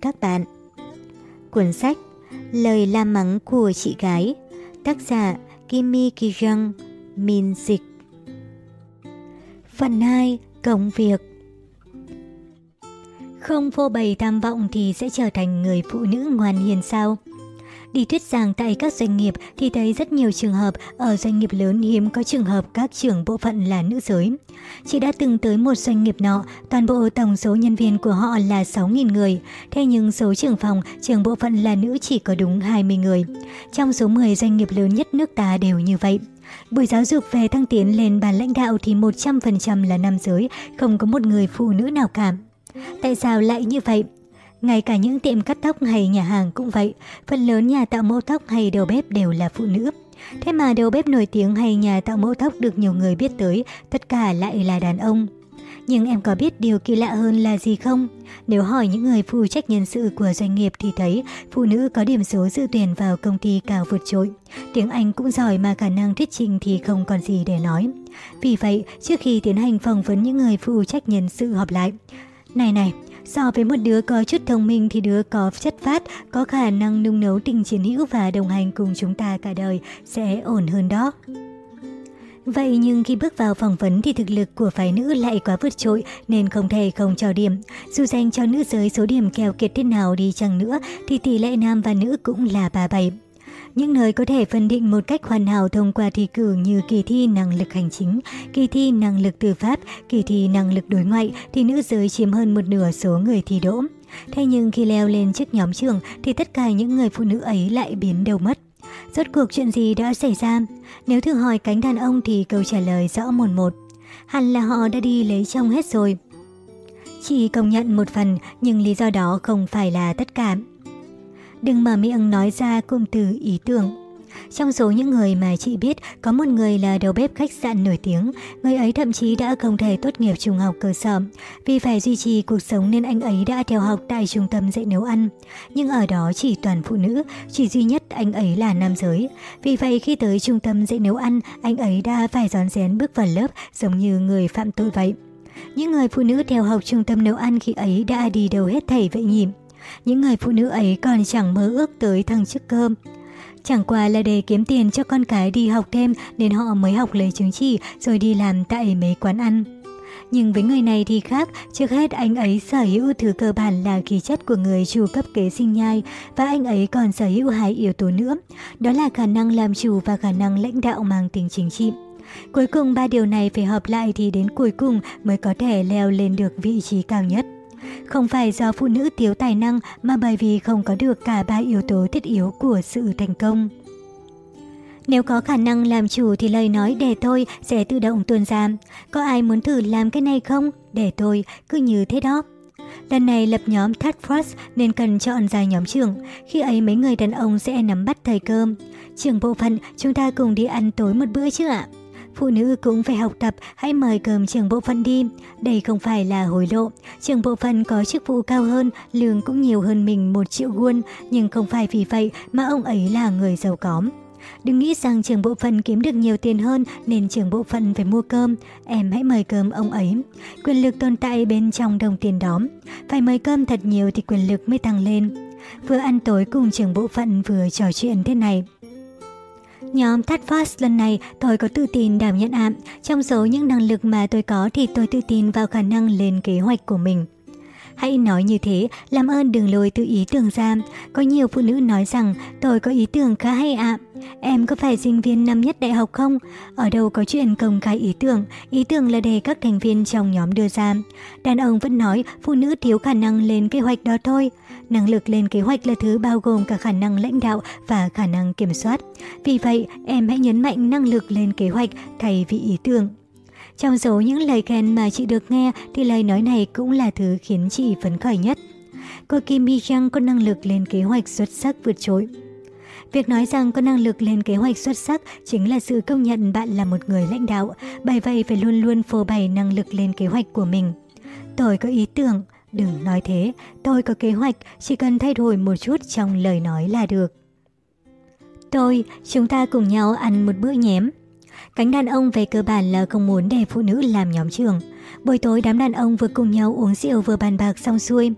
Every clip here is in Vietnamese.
các bạn. Cuốn sách Lời la mắng của chị gái, Tác giả Kimi Kijang, Min Dịch Phần 2 Công việc Không phô bày tham vọng thì sẽ trở thành người phụ nữ ngoan hiền sao? Đi thuyết giảng tại các doanh nghiệp thì thấy rất nhiều trường hợp ở doanh nghiệp lớn hiếm có trường hợp các trưởng bộ phận là nữ giới. Chị đã từng tới một doanh nghiệp nọ, toàn bộ tổng số nhân viên của họ là 6.000 người. Thế nhưng số trưởng phòng, trưởng bộ phận là nữ chỉ có đúng 20 người. Trong số 10 doanh nghiệp lớn nhất nước ta đều như vậy. Buổi giáo dục về thăng tiến lên bàn lãnh đạo thì 100% là nam giới, không có một người phụ nữ nào cả. Tại sao lại như vậy? Ngay cả những tiệm cắt tóc hay nhà hàng cũng vậy, phần lớn nhà tạo mẫu tóc hay đầu bếp đều là phụ nữ. Thế mà đầu bếp nổi tiếng hay nhà tạo mẫu tóc được nhiều người biết tới, tất cả lại là đàn ông. Nhưng em có biết điều kỳ lạ hơn là gì không? Nếu hỏi những người phụ trách nhân sự của doanh nghiệp thì thấy phụ nữ có điểm số dự tuyển vào công ty cao vượt trội. Tiếng Anh cũng giỏi mà khả năng thuyết trình thì không còn gì để nói. Vì vậy, trước khi tiến hành phỏng vấn những người phụ trách nhân sự họp lại, Này này, So với một đứa có chút thông minh thì đứa có chất phát, có khả năng nung nấu tình chiến hữu và đồng hành cùng chúng ta cả đời sẽ ổn hơn đó. Vậy nhưng khi bước vào phỏng vấn thì thực lực của phái nữ lại quá vượt trội nên không thể không cho điểm. Dù dành cho nữ giới số điểm kèo kiệt thế nào đi chăng nữa thì tỷ lệ nam và nữ cũng là 37. Những nơi có thể phân định một cách hoàn hảo thông qua thi cử như kỳ thi năng lực hành chính, kỳ thi năng lực tư pháp, kỳ thi năng lực đối ngoại thì nữ giới chiếm hơn một nửa số người thi đỗ. Thế nhưng khi leo lên chiếc nhóm trường thì tất cả những người phụ nữ ấy lại biến đâu mất. Rốt cuộc chuyện gì đã xảy ra? Nếu thử hỏi cánh đàn ông thì câu trả lời rõ một một. Hẳn là họ đã đi lấy chồng hết rồi. Chỉ công nhận một phần nhưng lý do đó không phải là tất cả. Đừng mà miệng nói ra cụm từ ý tưởng. Trong số những người mà chị biết, có một người là đầu bếp khách sạn nổi tiếng. Người ấy thậm chí đã không thể tốt nghiệp trung học cơ sở. Vì phải duy trì cuộc sống nên anh ấy đã theo học tại trung tâm dạy nấu ăn. Nhưng ở đó chỉ toàn phụ nữ, chỉ duy nhất anh ấy là nam giới. Vì vậy khi tới trung tâm dạy nấu ăn, anh ấy đã phải gión rén bước vào lớp giống như người phạm tội vậy. Những người phụ nữ theo học trung tâm nấu ăn khi ấy đã đi đâu hết thảy vậy nhỉ? Những người phụ nữ ấy còn chẳng mơ ước tới thăng chức cơm. Chẳng qua là để kiếm tiền cho con cái đi học thêm nên họ mới học lấy chứng chỉ rồi đi làm tại mấy quán ăn. Nhưng với người này thì khác, trước hết anh ấy sở hữu thứ cơ bản là khí chất của người chủ cấp kế sinh nhai và anh ấy còn sở hữu hai yếu tố nữa, đó là khả năng làm chủ và khả năng lãnh đạo mang tính chính trị. Cuối cùng ba điều này phải hợp lại thì đến cuối cùng mới có thể leo lên được vị trí cao nhất. Không phải do phụ nữ thiếu tài năng mà bởi vì không có được cả ba yếu tố thiết yếu của sự thành công. Nếu có khả năng làm chủ thì lời nói để tôi sẽ tự động tuôn ra. Có ai muốn thử làm cái này không? Để tôi, cứ như thế đó. Lần này lập nhóm Task Force nên cần chọn ra nhóm trưởng. Khi ấy mấy người đàn ông sẽ nắm bắt thời cơ. Trưởng bộ phận, chúng ta cùng đi ăn tối một bữa chứ ạ? Phụ nữ cũng phải học tập, hãy mời cơm trưởng bộ phận đi. Đây không phải là hối lộ. Trưởng bộ phận có chức vụ cao hơn, lương cũng nhiều hơn mình một triệu won, nhưng không phải vì vậy mà ông ấy là người giàu có. Đừng nghĩ rằng trưởng bộ phận kiếm được nhiều tiền hơn nên trưởng bộ phận phải mua cơm. Em hãy mời cơm ông ấy. Quyền lực tồn tại bên trong đồng tiền đó. Phải mời cơm thật nhiều thì quyền lực mới tăng lên. Vừa ăn tối cùng trưởng bộ phận vừa trò chuyện thế này. Nhóm Tatfast lần này tôi có tự tin đảm nhận ạ. Trong số những năng lực mà tôi có thì tôi tự tin vào khả năng lên kế hoạch của mình. Hãy nói như thế, làm ơn đừng lôi tự ý tưởng ra. Có nhiều phụ nữ nói rằng tôi có ý tưởng khá hay ạ. Em có phải sinh viên năm nhất đại học không? Ở đâu có chuyện công khai ý tưởng, ý tưởng là để các thành viên trong nhóm đưa ra. Đàn ông vẫn nói phụ nữ thiếu khả năng lên kế hoạch đó thôi. Năng lực lên kế hoạch là thứ bao gồm cả khả năng lãnh đạo và khả năng kiểm soát. Vì vậy, em hãy nhấn mạnh năng lực lên kế hoạch thay vì ý tưởng. Trong số những lời khen mà chị được nghe thì lời nói này cũng là thứ khiến chị phấn khởi nhất. Cô Kim Mi Chang có năng lực lên kế hoạch xuất sắc vượt trội. Việc nói rằng có năng lực lên kế hoạch xuất sắc chính là sự công nhận bạn là một người lãnh đạo, bởi vậy phải luôn luôn phô bày năng lực lên kế hoạch của mình. Tôi có ý tưởng, đừng nói thế, tôi có kế hoạch, chỉ cần thay đổi một chút trong lời nói là được. Tôi, chúng ta cùng nhau ăn một bữa nhém. Cánh đàn ông về cơ bản là không muốn để phụ nữ làm nhóm trưởng. Buổi tối đám đàn ông vừa cùng nhau uống rượu vừa bàn bạc xong xuôi.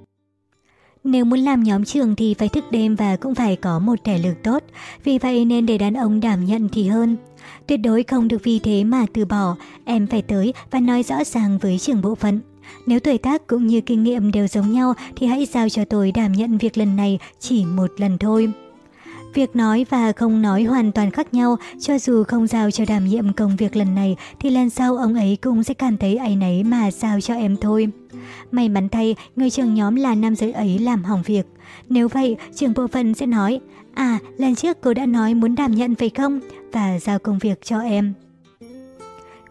Nếu muốn làm nhóm trường thì phải thức đêm và cũng phải có một thể lực tốt, vì vậy nên để đàn ông đảm nhận thì hơn. Tuyệt đối không được vì thế mà từ bỏ, em phải tới và nói rõ ràng với trưởng bộ phận. Nếu tuổi tác cũng như kinh nghiệm đều giống nhau thì hãy giao cho tôi đảm nhận việc lần này chỉ một lần thôi. Việc nói và không nói hoàn toàn khác nhau, cho dù không giao cho đảm nhiệm công việc lần này thì lần sau ông ấy cũng sẽ cảm thấy ấy nấy mà giao cho em thôi. May mắn thay, người trưởng nhóm là nam giới ấy làm hỏng việc. Nếu vậy, trưởng bộ phận sẽ nói, à, lần trước cô đã nói muốn đảm nhận phải không? Và giao công việc cho em.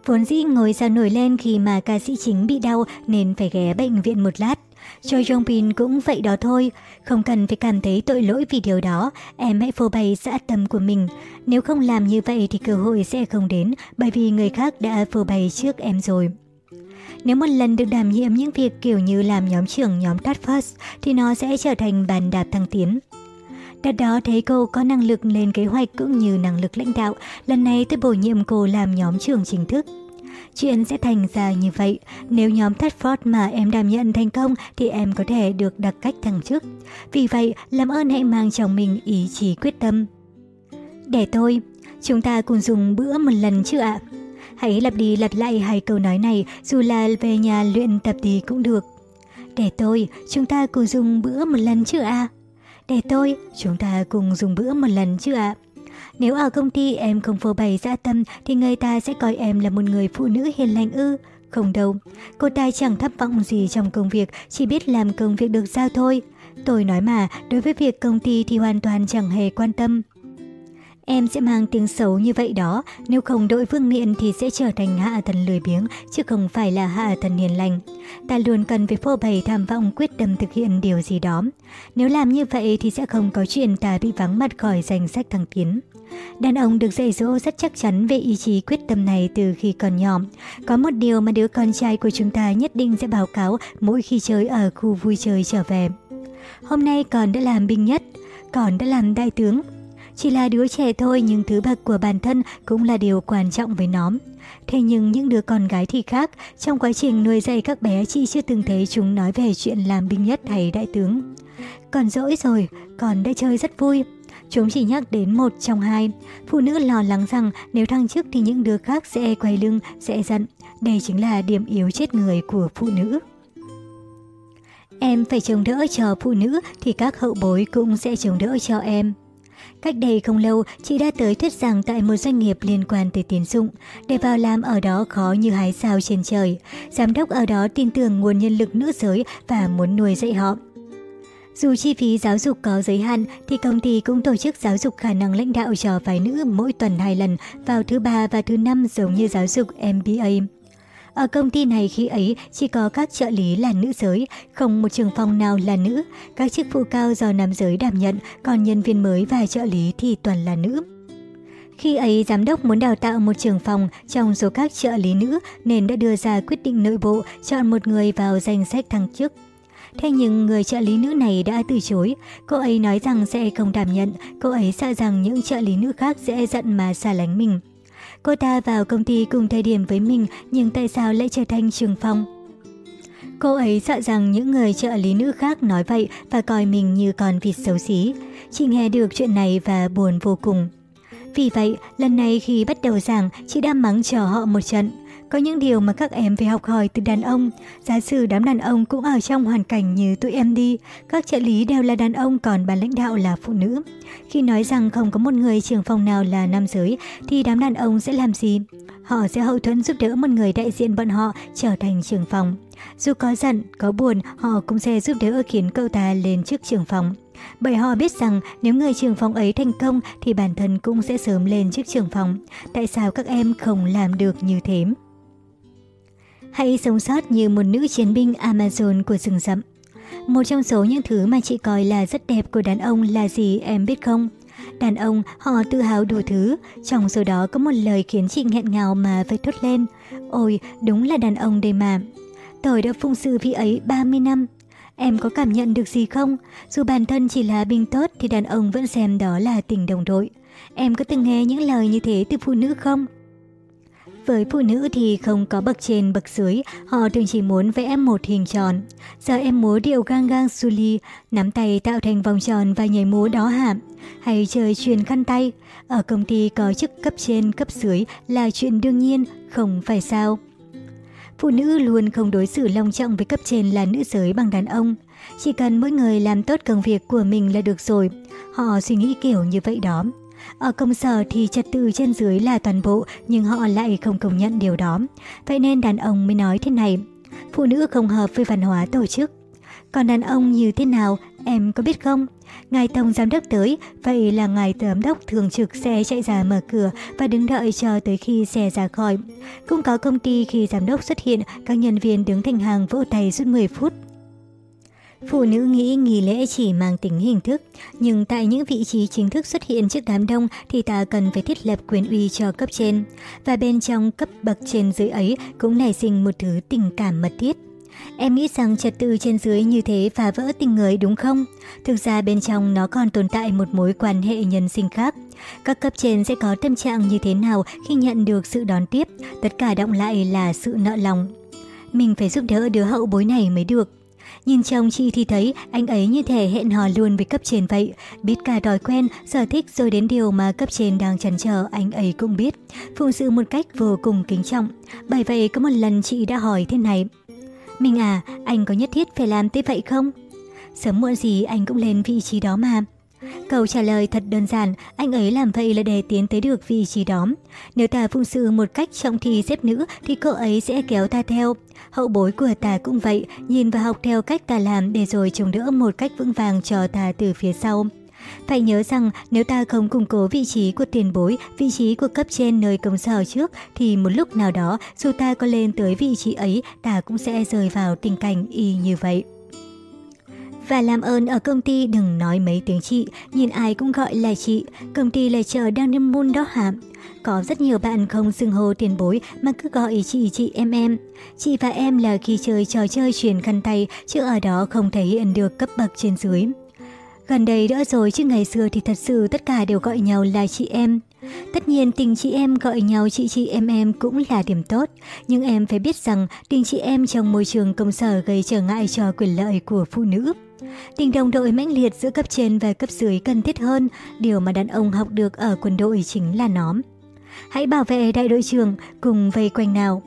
Vốn dĩ ngồi ra nổi lên khi mà ca sĩ chính bị đau nên phải ghé bệnh viện một lát. Cho Jong cũng vậy đó thôi, không cần phải cảm thấy tội lỗi vì điều đó, em hãy phô bày dã tâm của mình. Nếu không làm như vậy thì cơ hội sẽ không đến bởi vì người khác đã phô bày trước em rồi. Nếu một lần được đảm nhiệm những việc kiểu như làm nhóm trưởng nhóm Task Force thì nó sẽ trở thành bàn đạp thăng tiến. Đợt đó thấy cô có năng lực lên kế hoạch cũng như năng lực lãnh đạo, lần này tôi bổ nhiệm cô làm nhóm trưởng chính thức. Chuyện sẽ thành ra như vậy, nếu nhóm Thetford mà em đảm nhận thành công thì em có thể được đặt cách thăng chức. Vì vậy, làm ơn hãy mang trong mình ý chí quyết tâm. Để tôi, chúng ta cùng dùng bữa một lần chứ ạ? Hãy lặp đi lặp lại hai câu nói này dù là về nhà luyện tập thì cũng được. Để tôi, chúng ta cùng dùng bữa một lần chứ ạ? Để tôi, chúng ta cùng dùng bữa một lần chứ ạ? Nếu ở công ty em không phô bày dã tâm thì người ta sẽ coi em là một người phụ nữ hiền lành ư. Không đâu, cô ta chẳng thất vọng gì trong công việc, chỉ biết làm công việc được giao thôi. Tôi nói mà, đối với việc công ty thì hoàn toàn chẳng hề quan tâm. Em sẽ mang tiếng xấu như vậy đó, nếu không đội vương miện thì sẽ trở thành hạ thần lười biếng, chứ không phải là hạ thần hiền lành. Ta luôn cần phải phô bày tham vọng quyết tâm thực hiện điều gì đó. Nếu làm như vậy thì sẽ không có chuyện ta bị vắng mặt khỏi danh sách thăng tiến. Đàn ông được dạy dỗ rất chắc chắn về ý chí quyết tâm này từ khi còn nhỏ. Có một điều mà đứa con trai của chúng ta nhất định sẽ báo cáo mỗi khi chơi ở khu vui chơi trở về. Hôm nay con đã làm binh nhất, con đã làm đại tướng. Chỉ là đứa trẻ thôi nhưng thứ bậc của bản thân cũng là điều quan trọng với nó. Thế nhưng những đứa con gái thì khác, trong quá trình nuôi dạy các bé chị chưa từng thấy chúng nói về chuyện làm binh nhất hay đại tướng. Còn dỗi rồi, còn đã chơi rất vui. Chúng chỉ nhắc đến một trong hai. Phụ nữ lo lắng rằng nếu thăng chức thì những đứa khác sẽ quay lưng, sẽ giận. Đây chính là điểm yếu chết người của phụ nữ. Em phải chống đỡ cho phụ nữ thì các hậu bối cũng sẽ chống đỡ cho em. Cách đây không lâu, chị đã tới thuyết giảng tại một doanh nghiệp liên quan tới tín dụng. Để vào làm ở đó khó như hái sao trên trời. Giám đốc ở đó tin tưởng nguồn nhân lực nữ giới và muốn nuôi dạy họ. Dù chi phí giáo dục có giới hạn thì công ty cũng tổ chức giáo dục khả năng lãnh đạo cho phái nữ mỗi tuần hai lần vào thứ ba và thứ năm giống như giáo dục MBA. Ở công ty này khi ấy chỉ có các trợ lý là nữ giới, không một trường phòng nào là nữ. Các chức vụ cao do nam giới đảm nhận, còn nhân viên mới và trợ lý thì toàn là nữ. Khi ấy, giám đốc muốn đào tạo một trường phòng trong số các trợ lý nữ nên đã đưa ra quyết định nội bộ chọn một người vào danh sách thăng chức. Thế nhưng người trợ lý nữ này đã từ chối. Cô ấy nói rằng sẽ không đảm nhận, cô ấy sợ rằng những trợ lý nữ khác sẽ giận mà xa lánh mình. Cô ta vào công ty cùng thời điểm với mình nhưng tại sao lại trở thành trường phong? Cô ấy sợ rằng những người trợ lý nữ khác nói vậy và coi mình như con vịt xấu xí. Chị nghe được chuyện này và buồn vô cùng. Vì vậy, lần này khi bắt đầu giảng, chị đã mắng cho họ một trận. Có những điều mà các em phải học hỏi từ đàn ông. Giả sử đám đàn ông cũng ở trong hoàn cảnh như tụi em đi. Các trợ lý đều là đàn ông còn ban lãnh đạo là phụ nữ. Khi nói rằng không có một người trưởng phòng nào là nam giới thì đám đàn ông sẽ làm gì? Họ sẽ hậu thuẫn giúp đỡ một người đại diện bọn họ trở thành trưởng phòng. Dù có giận, có buồn, họ cũng sẽ giúp đỡ khiến cậu ta lên chức trưởng phòng. Bởi họ biết rằng nếu người trưởng phòng ấy thành công thì bản thân cũng sẽ sớm lên chức trưởng phòng. Tại sao các em không làm được như thế? Hãy sống sót như một nữ chiến binh Amazon của rừng rậm. Một trong số những thứ mà chị coi là rất đẹp của đàn ông là gì em biết không? Đàn ông họ tự hào đủ thứ, trong số đó có một lời khiến chị nghẹn ngào mà phải thốt lên. Ôi, đúng là đàn ông đây mà. Tôi đã phụng sự vị ấy 30 năm. Em có cảm nhận được gì không? Dù bản thân chỉ là binh tốt thì đàn ông vẫn xem đó là tình đồng đội. Em có từng nghe những lời như thế từ phụ nữ không? Với phụ nữ thì không có bậc trên bậc dưới, họ thường chỉ muốn vẽ một hình tròn. Giờ em múa điệu gang gang suli, nắm tay tạo thành vòng tròn và nhảy múa đó hả? Hay chơi truyền khăn tay? Ở công ty có chức cấp trên cấp dưới là chuyện đương nhiên, không phải sao? Phụ nữ luôn không đối xử long trọng với cấp trên là nữ giới bằng đàn ông. Chỉ cần mỗi người làm tốt công việc của mình là được rồi. Họ suy nghĩ kiểu như vậy đó. Ở công sở thì trật tự trên dưới là toàn bộ, nhưng họ lại không công nhận điều đó. Vậy nên đàn ông mới nói thế này, phụ nữ không hợp với văn hóa tổ chức. Còn đàn ông như thế nào, em có biết không? Ngài Tổng Giám đốc tới, vậy là ngài Giám đốc thường trực sẽ chạy ra mở cửa và đứng đợi cho tới khi xe ra khỏi. Cũng có công ty khi Giám đốc xuất hiện, các nhân viên đứng thành hàng vỗ tay suốt 10 phút. Phụ nữ nghĩ nghi lễ chỉ mang tính hình thức, nhưng tại những vị trí chính thức xuất hiện trước đám đông thì ta cần phải thiết lập quyền uy cho cấp trên. Và bên trong cấp bậc trên dưới ấy cũng nảy sinh một thứ tình cảm mật thiết. Em nghĩ rằng trật tự trên dưới như thế phá vỡ tình người đúng không? Thực ra bên trong nó còn tồn tại một mối quan hệ nhân sinh khác. Các cấp trên sẽ có tâm trạng như thế nào khi nhận được sự đón tiếp, tất cả động lại là sự nợ lòng. Mình phải giúp đỡ đứa hậu bối này mới được. Nhìn chồng chị thì thấy anh ấy như thể hẹn hò luôn với cấp trên vậy. Biết cả đòi quen, sở thích rồi đến điều mà cấp trên đang chần chờ anh ấy cũng biết. Phụng sự một cách vô cùng kính trọng. Bởi vậy có một lần chị đã hỏi thế này. Mình à, anh có nhất thiết phải làm thế vậy không? Sớm muộn gì anh cũng lên vị trí đó mà. Câu trả lời thật đơn giản, anh ấy làm vậy là để tiến tới được vị trí đó. Nếu ta phụng sự một cách trọng thì xếp nữ thì cậu ấy sẽ kéo ta theo. Hậu bối của ta cũng vậy, nhìn và học theo cách ta làm để rồi chống đỡ một cách vững vàng cho ta từ phía sau. Phải nhớ rằng nếu ta không củng cố vị trí của tiền bối, vị trí của cấp trên nơi công sở trước, thì một lúc nào đó, dù ta có lên tới vị trí ấy, ta cũng sẽ rơi vào tình cảnh y như vậy. Và làm ơn ở công ty đừng nói mấy tiếng chị, nhìn ai cũng gọi là chị, công ty là chờ đang niêm môn đó hả? Có rất nhiều bạn không xưng hô tiền bối mà cứ gọi chị chị em em. Chị và em là khi chơi trò chơi truyền khăn tay, chứ ở đó không thể hiện được cấp bậc trên dưới. Gần đây đỡ rồi chứ ngày xưa thì thật sự tất cả đều gọi nhau là chị em. Tất nhiên tình chị em gọi nhau chị chị em em cũng là điểm tốt, nhưng em phải biết rằng tình chị em trong môi trường công sở gây trở ngại cho quyền lợi của phụ nữ. Tình đồng đội mãnh liệt giữa cấp trên và cấp dưới cần thiết hơn, điều mà đàn ông học được ở quân đội chính là nóm. Hãy bảo vệ đại đội trưởng cùng vây quanh nào.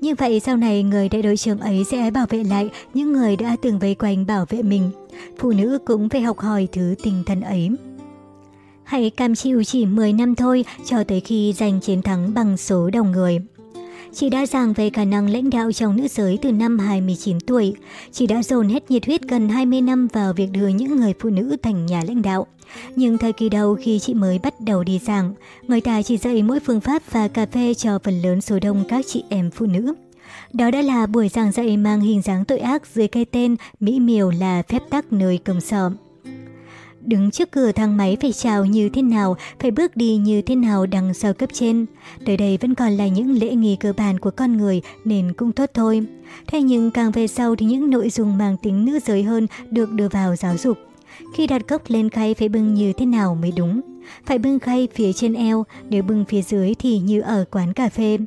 Như vậy sau này người đại đội trưởng ấy sẽ bảo vệ lại những người đã từng vây quanh bảo vệ mình. Phụ nữ cũng phải học hỏi thứ tình thân ấy. Hãy cam chịu chỉ 10 năm thôi cho tới khi giành chiến thắng bằng số đồng người. Chị đã giảng về khả năng lãnh đạo trong nữ giới từ năm 29 tuổi. Chị đã dồn hết nhiệt huyết gần 20 năm vào việc đưa những người phụ nữ thành nhà lãnh đạo. Nhưng thời kỳ đầu khi chị mới bắt đầu đi giảng, người ta chỉ dạy mỗi phương pháp và cà phê cho phần lớn số đông các chị em phụ nữ. Đó đã là buổi giảng dạy mang hình dáng tội ác dưới cái tên mỹ miều là phép tắc nơi công sở. Đứng trước cửa thang máy phải chào như thế nào, phải bước đi như thế nào đằng sau cấp trên. Tới đây vẫn còn là những lễ nghi cơ bản của con người nên cũng tốt thôi. Thế nhưng càng về sau thì những nội dung mang tính nữ giới hơn được đưa vào giáo dục. Khi đặt cốc lên khay phải bưng như thế nào mới đúng. Phải bưng khay phía trên eo, nếu bưng phía dưới thì như ở quán cà phê.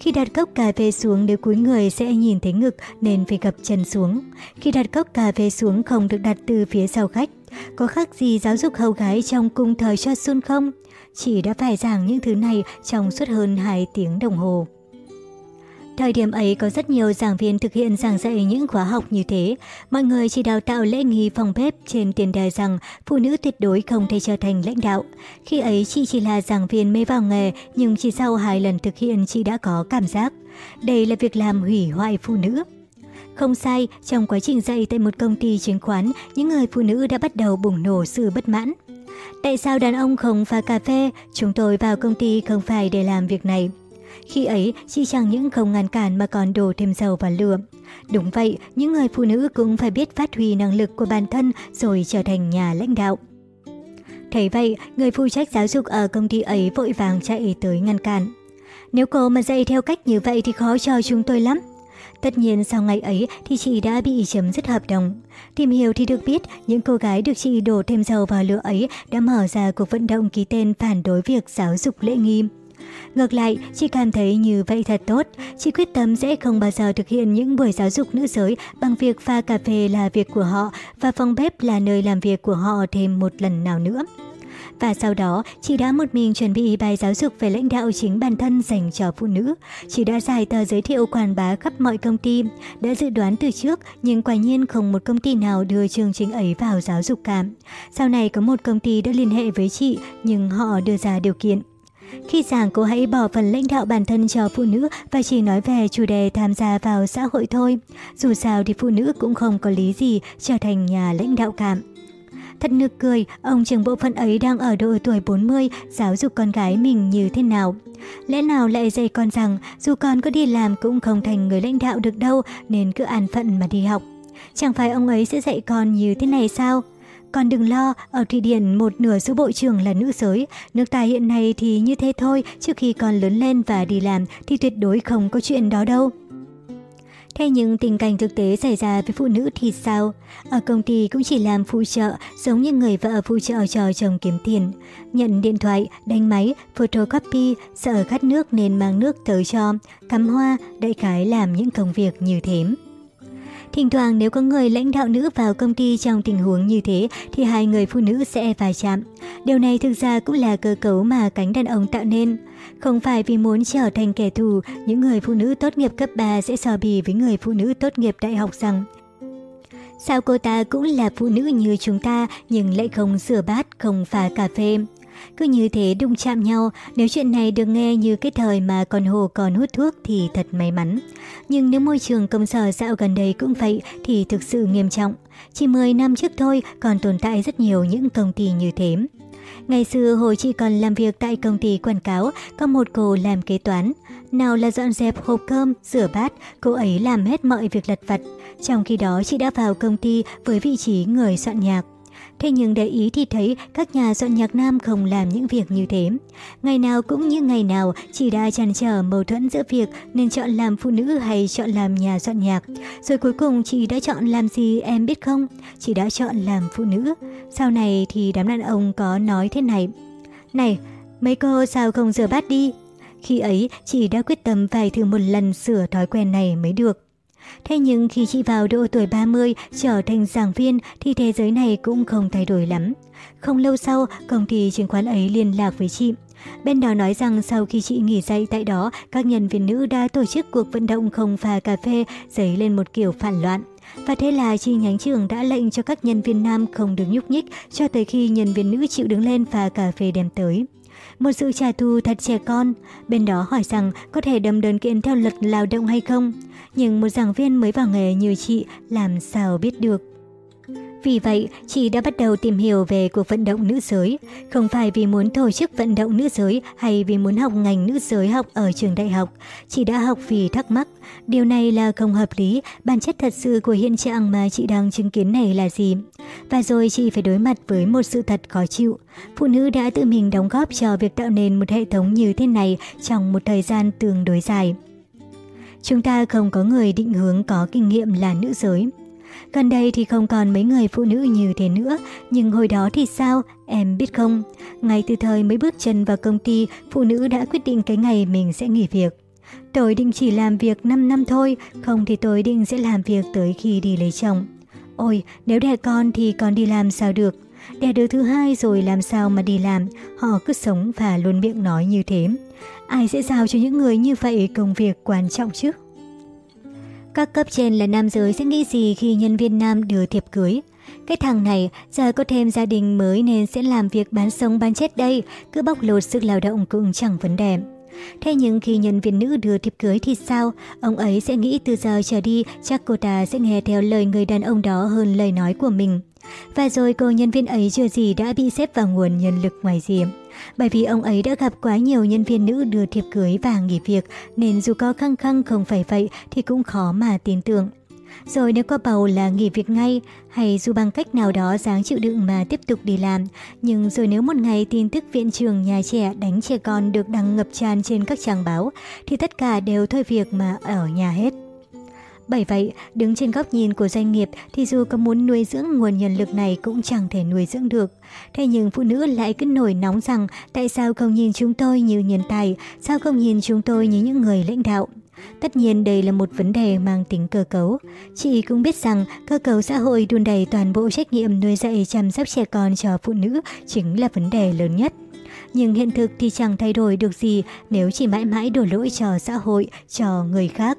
Khi đặt cốc cà phê xuống nếu cúi người sẽ nhìn thấy ngực nên phải gập chân xuống. Khi đặt cốc cà phê xuống không được đặt từ phía sau khách. Có khác gì giáo dục hầu gái trong cung thời cho Sun không? Chị đã phải giảng những thứ này trong suốt hơn 2 tiếng đồng hồ. Thời điểm ấy có rất nhiều giảng viên thực hiện giảng dạy những khóa học như thế. Mọi người chỉ đào tạo lễ nghi phòng bếp trên tiền đề rằng phụ nữ tuyệt đối không thể trở thành lãnh đạo. Khi ấy chị chỉ là giảng viên mới vào nghề, nhưng chỉ sau hai lần thực hiện chị đã có cảm giác. Đây là việc làm hủy hoại phụ nữ. Không sai, trong quá trình dạy tại một công ty chứng khoán, những người phụ nữ đã bắt đầu bùng nổ sự bất mãn. Tại sao đàn ông không pha cà phê? Chúng tôi vào công ty không phải để làm việc này. Khi ấy, chị chẳng những không ngăn cản mà còn đổ thêm dầu vào lửa. Đúng vậy, những người phụ nữ cũng phải biết phát huy năng lực của bản thân rồi trở thành nhà lãnh đạo. Thấy vậy, người phụ trách giáo dục ở công ty ấy vội vàng chạy tới ngăn cản. Nếu cô mà dạy theo cách như vậy thì khó cho chúng tôi lắm. Tất nhiên sau ngày ấy thì chị đã bị chấm dứt hợp đồng. Tìm hiểu thì được biết những cô gái được chị đổ thêm dầu vào lửa ấy đã mở ra cuộc vận động ký tên phản đối việc giáo dục lễ nghi. Ngược lại, chị cảm thấy như vậy thật tốt. Chị quyết tâm sẽ không bao giờ thực hiện những buổi giáo dục nữ giới bằng việc pha cà phê là việc của họ và phòng bếp là nơi làm việc của họ thêm một lần nào nữa. Và sau đó, chị đã một mình chuẩn bị bài giáo dục về lãnh đạo chính bản thân dành cho phụ nữ. Chị đã giải tờ giới thiệu quảng bá khắp mọi công ty, đã dự đoán từ trước, nhưng quả nhiên không một công ty nào đưa chương trình ấy vào giáo dục cả. Sau này có một công ty đã liên hệ với chị, nhưng họ đưa ra điều kiện. Khi giảng cô hãy bỏ phần lãnh đạo bản thân cho phụ nữ và chỉ nói về chủ đề tham gia vào xã hội thôi. Dù sao thì phụ nữ cũng không có lý gì trở thành nhà lãnh đạo cảm. Thật nực cười, ông trưởng bộ phận ấy đang ở độ tuổi 40, giáo dục con gái mình như thế nào. Lẽ nào lại dạy con rằng dù con có đi làm cũng không thành người lãnh đạo được đâu nên cứ an phận mà đi học. Chẳng phải ông ấy sẽ dạy con như thế này sao? Con đừng lo, ở Thụy Điển một nửa số bộ trưởng là nữ giới. Nước ta hiện nay thì như thế thôi, trước khi con lớn lên và đi làm thì tuyệt đối không có chuyện đó đâu. Thế nhưng tình cảnh thực tế xảy ra với phụ nữ thì sao? Ở công ty cũng chỉ làm phụ trợ, giống như người vợ phụ trợ cho chồng kiếm tiền. Nhận điện thoại, đánh máy, photocopy, sợ khát nước nên mang nước tới cho, cắm hoa, đại khái làm những công việc như thế. Thỉnh thoảng nếu có người lãnh đạo nữ vào công ty trong tình huống như thế thì hai người phụ nữ sẽ va chạm. Điều này thực ra cũng là cơ cấu mà cánh đàn ông tạo nên. Không phải vì muốn trở thành kẻ thù, những người phụ nữ tốt nghiệp cấp 3 sẽ so bì với người phụ nữ tốt nghiệp đại học rằng Sao cô ta cũng là phụ nữ như chúng ta nhưng lại không rửa bát, không pha cà phê. Cứ như thế đụng chạm nhau, nếu chuyện này được nghe như cái thời mà con hồ còn hút thuốc thì thật may mắn. Nhưng nếu môi trường công sở dạo gần đây cũng vậy thì thực sự nghiêm trọng. Chỉ 10 năm trước thôi còn tồn tại rất nhiều những công ty như thế. Ngày xưa hồi chị còn làm việc tại công ty quảng cáo, có một cô làm kế toán. Nào là dọn dẹp hộp cơm, rửa bát, cô ấy làm hết mọi việc lặt vặt. Trong khi đó chị đã vào công ty với vị trí người soạn nhạc. Thế nhưng để ý thì thấy các nhà soạn nhạc nam không làm những việc như thế. Ngày nào cũng như ngày nào, chỉ đã chăn trở mâu thuẫn giữa việc nên chọn làm phụ nữ hay chọn làm nhà soạn nhạc. Rồi cuối cùng chị đã chọn làm gì em biết không? Chị đã chọn làm phụ nữ. Sau này thì đám đàn ông có nói thế này. Này, mấy cô sao không rửa bát đi? Khi ấy, chị đã quyết tâm phải thử một lần sửa thói quen này mới được. Thế nhưng khi chị vào độ tuổi 30 trở thành giảng viên thì thế giới này cũng không thay đổi lắm. Không lâu sau, công ty chứng khoán ấy liên lạc với chị. Bên đó nói rằng sau khi chị nghỉ dạy tại đó, các nhân viên nữ đã tổ chức cuộc vận động không pha cà phê dấy lên một kiểu phản loạn. Và thế là chi nhánh trường đã lệnh cho các nhân viên nam không được nhúc nhích cho tới khi nhân viên nữ chịu đứng lên pha cà phê đem tới. Một sự trả thù thật trẻ con. Bên đó hỏi rằng có thể đâm đơn kiện theo luật lao động hay không. Nhưng một giảng viên mới vào nghề như chị làm sao biết được. Vì vậy, chị đã bắt đầu tìm hiểu về cuộc vận động nữ giới, không phải vì muốn tổ chức vận động nữ giới hay vì muốn học ngành nữ giới học ở trường đại học. Chị đã học vì thắc mắc. Điều này là không hợp lý, bản chất thật sự của hiện trạng mà chị đang chứng kiến này là gì? Và rồi chị phải đối mặt với một sự thật khó chịu. Phụ nữ đã tự mình đóng góp cho việc tạo nên một hệ thống như thế này trong một thời gian tương đối dài. Chúng ta không có người định hướng có kinh nghiệm là nữ giới. Gần đây thì không còn mấy người phụ nữ như thế nữa, nhưng hồi đó thì sao, em biết không? Ngay từ thời mới bước chân vào công ty, phụ nữ đã quyết định cái ngày mình sẽ nghỉ việc. Tôi định chỉ làm việc 5 năm thôi, không thì tôi định sẽ làm việc tới khi đi lấy chồng. Ôi, nếu đẻ con thì con đi làm sao được? Đẻ đứa thứ hai rồi làm sao mà đi làm, họ cứ sống và luôn miệng nói như thế. Ai sẽ giao cho những người như vậy công việc quan trọng chứ? Các cấp trên là nam giới sẽ nghĩ gì khi nhân viên nam đưa thiệp cưới? Cái thằng này giờ có thêm gia đình mới nên sẽ làm việc bán sống bán chết đây, cứ bóc lột sức lao động cũng chẳng vấn đề. Thế nhưng khi nhân viên nữ đưa thiệp cưới thì sao? Ông ấy sẽ nghĩ từ giờ trở đi chắc cô ta sẽ nghe theo lời người đàn ông đó hơn lời nói của mình. Và rồi cô nhân viên ấy chưa gì đã bị xếp vào nguồn nhân lực ngoài diệm. Bởi vì ông ấy đã gặp quá nhiều nhân viên nữ đưa thiệp cưới và nghỉ việc, nên dù có khăng khăng không phải vậy thì cũng khó mà tin tưởng. Rồi nếu có bầu là nghỉ việc ngay, hay dù bằng cách nào đó dáng chịu đựng mà tiếp tục đi làm. Nhưng rồi nếu một ngày tin tức viện trường nhà trẻ đánh trẻ con được đăng ngập tràn trên các trang báo, thì tất cả đều thôi việc mà ở nhà hết. Bởi vậy, đứng trên góc nhìn của doanh nghiệp thì dù có muốn nuôi dưỡng nguồn nhân lực này cũng chẳng thể nuôi dưỡng được. Thế nhưng phụ nữ lại cứ nổi nóng rằng tại sao không nhìn chúng tôi như nhân tài, sao không nhìn chúng tôi như những người lãnh đạo. Tất nhiên đây là một vấn đề mang tính cơ cấu. Chị cũng biết rằng cơ cấu xã hội đùn đầy toàn bộ trách nhiệm nuôi dạy chăm sóc trẻ con cho phụ nữ chính là vấn đề lớn nhất. Nhưng hiện thực thì chẳng thay đổi được gì nếu chỉ mãi mãi đổ lỗi cho xã hội, cho người khác.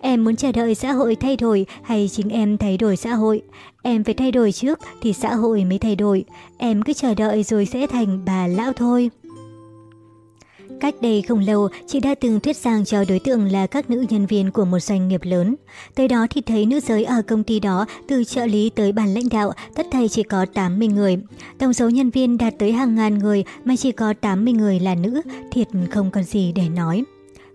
Em muốn chờ đợi xã hội thay đổi hay chính em thay đổi xã hội? Em phải thay đổi trước thì xã hội mới thay đổi. Em cứ chờ đợi rồi sẽ thành bà lão thôi. Cách đây không lâu, chị đã từng thuyết giảng cho đối tượng là các nữ nhân viên của một doanh nghiệp lớn. Tới đó thì thấy nữ giới ở công ty đó, từ trợ lý tới bàn lãnh đạo, tất thầy chỉ có 80 người. Tổng số nhân viên đạt tới hàng ngàn người mà chỉ có 80 người là nữ, thiệt không còn gì để nói.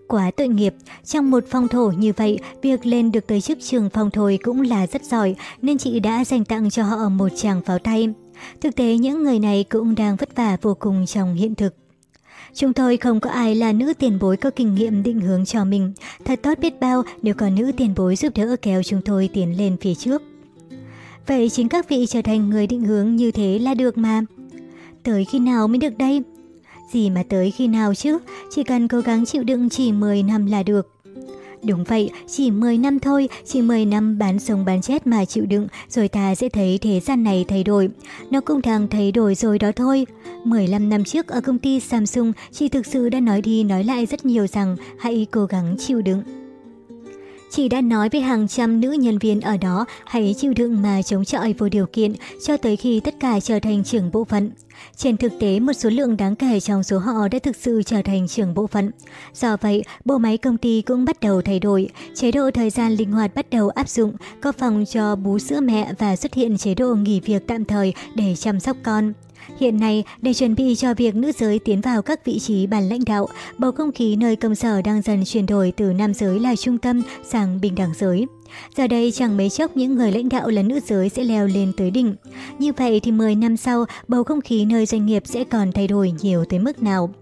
Quá tội nghiệp, trong một phong thổ như vậy, việc lên được tới chức trường phong thổi cũng là rất giỏi, nên chị đã dành tặng cho họ một chàng pháo tay. Thực tế những người này cũng đang vất vả vô cùng trong hiện thực. Chúng tôi không có ai là nữ tiền bối có kinh nghiệm định hướng cho mình. Thật tốt biết bao nếu có nữ tiền bối giúp đỡ kéo chúng tôi tiến lên phía trước. Vậy chính các vị trở thành người định hướng như thế là được mà. Tới khi nào mới được đây? Gì mà tới khi nào chứ, chỉ cần cố gắng chịu đựng chỉ 10 năm là được. Đúng vậy, chỉ 10 năm thôi, chỉ 10 năm bán sống bán chết mà chịu đựng, rồi ta sẽ thấy thế gian này thay đổi. Nó cũng đang thay đổi rồi đó thôi. 15 năm trước ở công ty Samsung, chị thực sự đã nói đi nói lại rất nhiều rằng hãy cố gắng chịu đựng. Chị đã nói với hàng trăm nữ nhân viên ở đó hãy chịu đựng mà chống chọi vô điều kiện cho tới khi tất cả trở thành trưởng bộ phận. Trên thực tế, một số lượng đáng kể trong số họ đã thực sự trở thành trưởng bộ phận. Do vậy, bộ máy công ty cũng bắt đầu thay đổi, chế độ thời gian linh hoạt bắt đầu áp dụng, có phòng cho bú sữa mẹ và xuất hiện chế độ nghỉ việc tạm thời để chăm sóc con. Hiện nay, để chuẩn bị cho việc nữ giới tiến vào các vị trí bàn lãnh đạo, bầu không khí nơi công sở đang dần chuyển đổi từ nam giới là trung tâm sang bình đẳng giới. Giờ đây chẳng mấy chốc những người lãnh đạo là nữ giới sẽ leo lên tới đỉnh. Như vậy thì 10 năm sau, bầu không khí nơi doanh nghiệp sẽ còn thay đổi nhiều tới mức nào?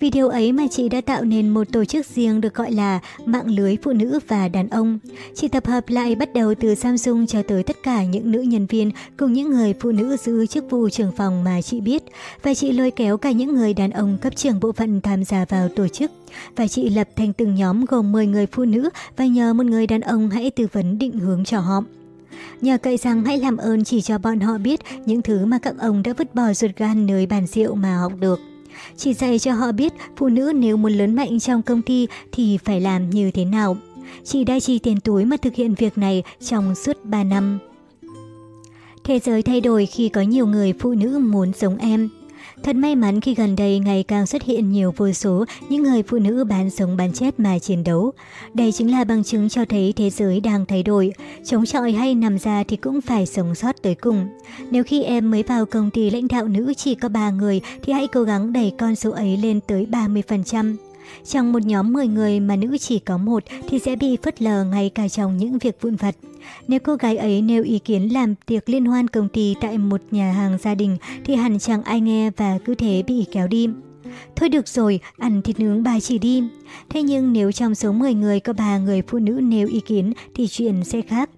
Vì điều ấy mà chị đã tạo nên một tổ chức riêng được gọi là Mạng lưới Phụ nữ và Đàn ông. Chị tập hợp lại bắt đầu từ Samsung cho tới tất cả những nữ nhân viên cùng những người phụ nữ giữ chức vụ trưởng phòng mà chị biết. Và chị lôi kéo cả những người đàn ông cấp trưởng bộ phận tham gia vào tổ chức. Và chị lập thành từng nhóm gồm 10 người phụ nữ và nhờ một người đàn ông hãy tư vấn định hướng cho họ. Nhờ cậy rằng hãy làm ơn chỉ cho bọn họ biết những thứ mà các ông đã vứt bỏ ruột gan nơi bàn rượu mà học được. Chỉ dạy cho họ biết phụ nữ nếu muốn lớn mạnh trong công ty thì phải làm như thế nào. Chị đã chi tiền túi mà thực hiện việc này trong suốt 3 năm. Thế giới thay đổi khi có nhiều người phụ nữ muốn giống em. Thật may mắn khi gần đây ngày càng xuất hiện nhiều vô số những người phụ nữ bán sống bán chết mà chiến đấu. Đây chính là bằng chứng cho thấy thế giới đang thay đổi. Chống chọi hay nằm ra thì cũng phải sống sót tới cùng. Nếu khi em mới vào công ty lãnh đạo nữ chỉ có 3 người thì hãy cố gắng đẩy con số ấy lên tới 30%. Trong một nhóm 10 người mà nữ chỉ có một thì sẽ bị phớt lờ ngay cả trong những việc vụn vặt. Nếu cô gái ấy nêu ý kiến làm tiệc liên hoan công ty tại một nhà hàng gia đình thì hẳn chẳng ai nghe và cứ thế bị kéo đi. Thôi được rồi, ăn thịt nướng bà chỉ đi. Thế nhưng nếu trong số 10 người có 3 người phụ nữ nêu ý kiến thì chuyện sẽ khác.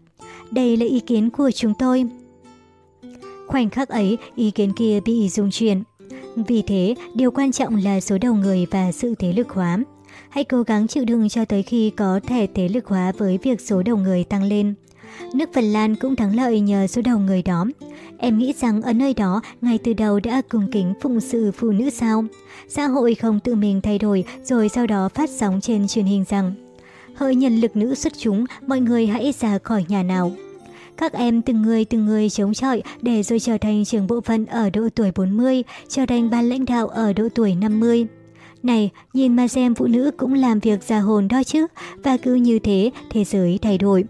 Đây là ý kiến của chúng tôi. Khoảnh khắc ấy, ý kiến kia bị dung chuyển. Vì thế, điều quan trọng là số đầu người và sự thế lực hóa. Hãy cố gắng chịu đựng cho tới khi có thể thế lực hóa với việc số đầu người tăng lên. Nước Phần Lan cũng thắng lợi nhờ số đầu người đó. Em nghĩ rằng ở nơi đó, ngay từ đầu đã cung kính phụng sự phụ nữ sao? Xã hội không tự mình thay đổi rồi sau đó phát sóng trên truyền hình rằng Hỡi nhân lực nữ xuất chúng, mọi người hãy ra khỏi nhà nào. Các em từng người từng người chống chọi để rồi trở thành trưởng bộ phận ở độ tuổi 40, trở thành ban lãnh đạo ở độ tuổi 50. Này, nhìn mà xem phụ nữ cũng làm việc ra hồn đó chứ, và cứ như thế, thế giới thay đổi.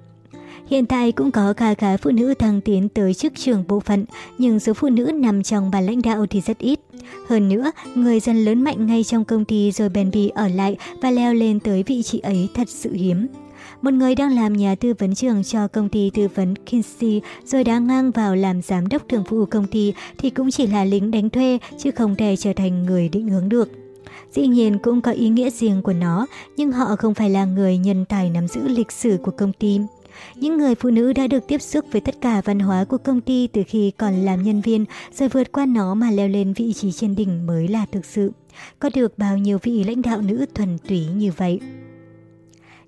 Hiện tại cũng có khá khá phụ nữ thăng tiến tới chức trưởng bộ phận, nhưng số phụ nữ nằm trong ban lãnh đạo thì rất ít. Hơn nữa, người dân lớn mạnh ngay trong công ty rồi bền bỉ ở lại và leo lên tới vị trí ấy thật sự hiếm. Một người đang làm nhà tư vấn trưởng cho công ty tư vấn Kinsey rồi đã ngang vào làm giám đốc thường vụ công ty thì cũng chỉ là lính đánh thuê chứ không thể trở thành người định hướng được. Dĩ nhiên cũng có ý nghĩa riêng của nó, nhưng họ không phải là người nhân tài nắm giữ lịch sử của công ty. Những người phụ nữ đã được tiếp xúc với tất cả văn hóa của công ty từ khi còn làm nhân viên, rồi vượt qua nó mà leo lên vị trí trên đỉnh mới là thực sự. Có được bao nhiêu vị lãnh đạo nữ thuần túy như vậy?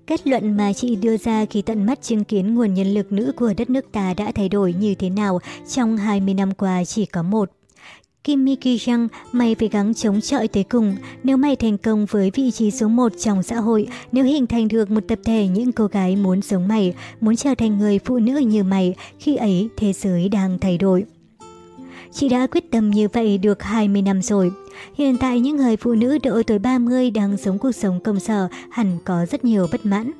Kết luận mà chị đưa ra khi tận mắt chứng kiến nguồn nhân lực nữ của đất nước ta đã thay đổi như thế nào trong 20 năm qua chỉ có một. Kim Miki Jung, mày phải gắng chống chọi tới cùng. Nếu mày thành công với vị trí số 1 trong xã hội, nếu hình thành được một tập thể những cô gái muốn giống mày, muốn trở thành người phụ nữ như mày, khi ấy thế giới đang thay đổi. Chị đã quyết tâm như vậy được 20 năm rồi. Hiện tại những người phụ nữ độ tuổi 30 đang sống cuộc sống công sở hẳn có rất nhiều bất mãn.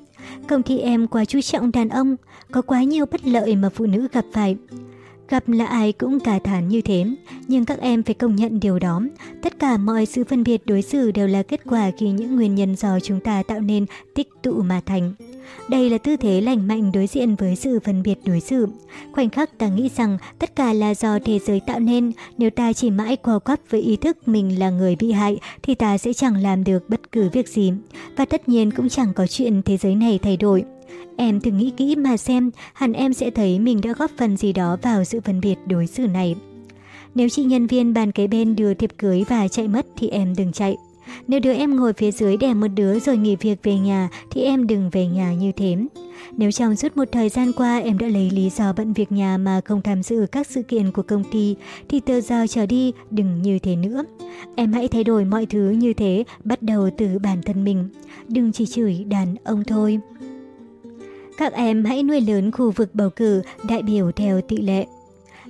Công ty em quá chú trọng đàn ông, có quá nhiều bất lợi mà phụ nữ gặp phải. Gặp là ai cũng cả thán như thế, nhưng các em phải công nhận điều đó. Tất cả mọi sự phân biệt đối xử đều là kết quả khi những nguyên nhân do chúng ta tạo nên tích tụ mà thành. Đây là tư thế lành mạnh đối diện với sự phân biệt đối xử. Khoảnh khắc ta nghĩ rằng tất cả là do thế giới tạo nên, nếu ta chỉ mãi co quắp với ý thức mình là người bị hại thì ta sẽ chẳng làm được bất cứ việc gì. Và tất nhiên cũng chẳng có chuyện thế giới này thay đổi. Em thử nghĩ kỹ mà xem, hẳn em sẽ thấy mình đã góp phần gì đó vào sự phân biệt đối xử này. Nếu chị nhân viên bàn kế bên đưa thiệp cưới và chạy mất thì em đừng chạy. Nếu đứa em ngồi phía dưới đè một đứa rồi nghỉ việc về nhà, thì em đừng về nhà như thế. Nếu trong suốt một thời gian qua em đã lấy lý do bận việc nhà mà không tham dự các sự kiện của công ty, thì từ giờ trở đi, đừng như thế nữa. Em hãy thay đổi mọi thứ như thế, bắt đầu từ bản thân mình. Đừng chỉ chửi đàn ông thôi. Các em hãy nuôi lớn khu vực bầu cử, đại biểu theo tỷ lệ.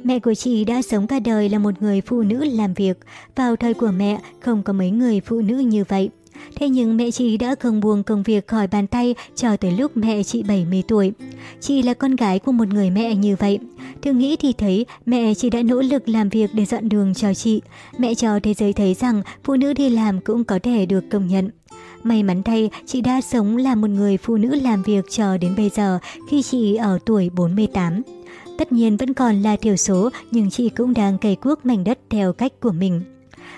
Mẹ của chị đã sống cả đời là một người phụ nữ làm việc. Vào thời của mẹ, không có mấy người phụ nữ như vậy. Thế nhưng mẹ chị đã không buông công việc khỏi bàn tay cho tới lúc mẹ chị 70 tuổi. Chị là con gái của một người mẹ như vậy. Thường nghĩ thì thấy mẹ chị đã nỗ lực làm việc để dọn đường cho chị. Mẹ cho thế giới thấy rằng phụ nữ đi làm cũng có thể được công nhận. May mắn thay, chị đã sống là một người phụ nữ làm việc cho đến bây giờ khi chị ở tuổi 48. Tất nhiên vẫn còn là thiểu số, nhưng chị cũng đang cày cuốc mảnh đất theo cách của mình.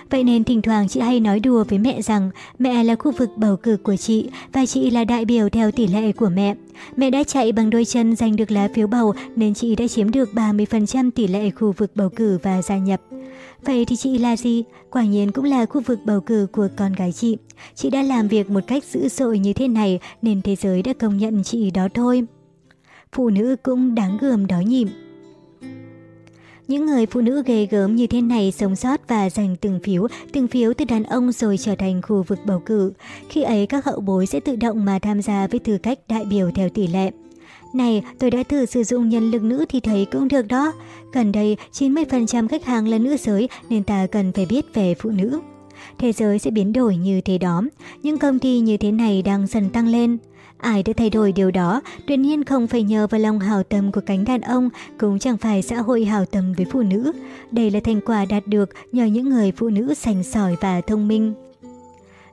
Vậy nên thỉnh thoảng chị hay nói đùa với mẹ rằng mẹ là khu vực bầu cử của chị và chị là đại biểu theo tỷ lệ của mẹ. Mẹ đã chạy bằng đôi chân giành được lá phiếu bầu nên chị đã chiếm được 30% tỷ lệ khu vực bầu cử và gia nhập. Vậy thì chị là gì? Quả nhiên cũng là khu vực bầu cử của con gái chị. Chị đã làm việc một cách dữ dội như thế này nên thế giới đã công nhận chị đó thôi. Phụ nữ cũng đáng gờm đó nhịm. Những người phụ nữ ghê gớm như thế này sống sót và giành từng phiếu, từng phiếu từ đàn ông rồi trở thành khu vực bầu cử. Khi ấy các hậu bối sẽ tự động mà tham gia với tư cách đại biểu theo tỷ lệ. Này, tôi đã thử sử dụng nhân lực nữ thì thấy cũng được đó. Gần đây, 90% khách hàng là nữ giới nên ta cần phải biết về phụ nữ. Thế giới sẽ biến đổi như thế đó. Những công ty như thế này đang dần tăng lên. Ai đã thay đổi điều đó, tuyệt nhiên không phải nhờ vào lòng hào tâm của cánh đàn ông, cũng chẳng phải xã hội hào tâm với phụ nữ. Đây là thành quả đạt được nhờ những người phụ nữ sành sỏi và thông minh.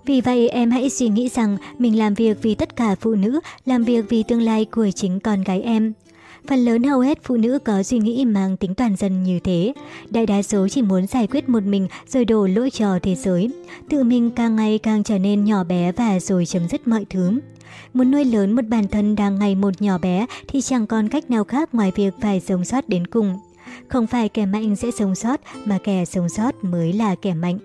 Vì vậy em hãy suy nghĩ rằng mình làm việc vì tất cả phụ nữ, làm việc vì tương lai của chính con gái em. Phần lớn hầu hết phụ nữ có suy nghĩ mang tính toàn dân như thế. Đại đa số chỉ muốn giải quyết một mình rồi đổ lỗi cho thế giới. Tự mình càng ngày càng trở nên nhỏ bé và rồi chấm dứt mọi thứ. Muốn nuôi lớn một bản thân đang ngày một nhỏ bé thì chẳng còn cách nào khác ngoài việc phải sống sót đến cùng. Không phải kẻ mạnh sẽ sống sót mà kẻ sống sót mới là kẻ mạnh.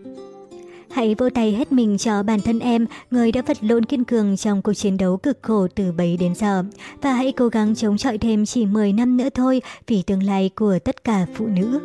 Hãy vô tay hết mình cho bản thân em, người đã vật lộn kiên cường trong cuộc chiến đấu cực khổ từ bấy đến giờ. Và hãy cố gắng chống chọi thêm chỉ 10 năm nữa thôi vì tương lai của tất cả phụ nữ.